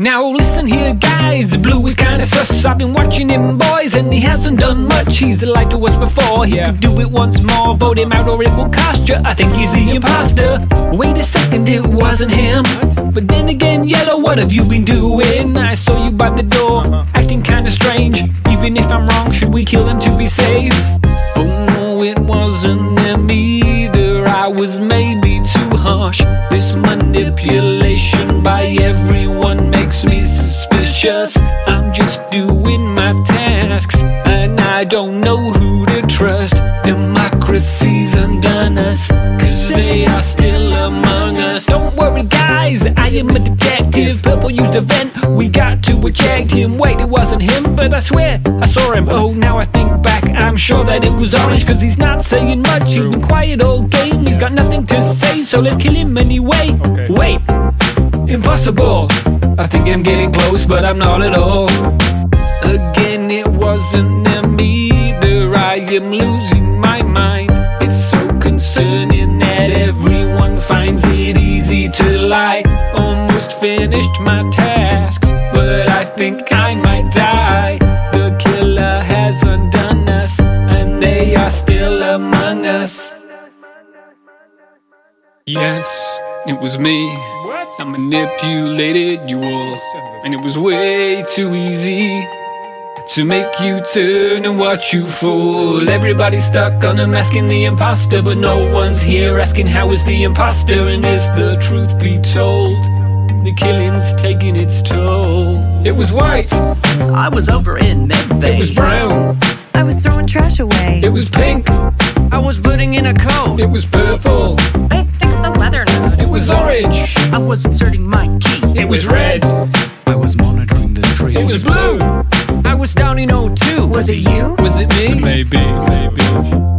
Now listen here guys, Blue is kinda sus. I've been watching him boys and he hasn't done much. He's lied to us before, he could do it once more. Vote him out or it will cost you, I think he's the imposter. Wait a second, it wasn't him. But then again, Yellow, what have you been doing? I saw you by the door, acting kinda strange. Even if I'm wrong, should we kill him to be safe? Oh no, it wasn't them either. I was maybe too harsh. This manipulation by everyone makes me suspicious. I'm just doing my tasks And I don't know who to trust. Democracy's undone us Don't guys, I am a detective. Purple used a vent, we got to eject him. Wait, it wasn't him, but I swear I saw him. Oh, now I think back, I'm sure that it was orange Cause he's not saying much, he's been quiet all game. He's got nothing to say, so let's kill him anyway. Okay. Wait, impossible. I think I'm getting close, but I'm not at all. Again, it wasn't them either. I am losing my mind. My tasks, but I think I might die. The killer has undone us, and they are still among us. Yes, it was me. I manipulated you all, and it was way too easy to make you turn and watch you fall. Everybody's stuck on unmasking the imposter, but no one's here asking how is the imposter. And if the truth be told, taking its toll. It was white, I was over in Medbay. it was brown, I was throwing trash away. it was pink, I was putting in a coat. it was purple, I fixed the weather node. it was orange, I was inserting my key. it was red, I was monitoring the tree. it was blue. I was down in O2. Was it you? Was it me? Maybe, maybe.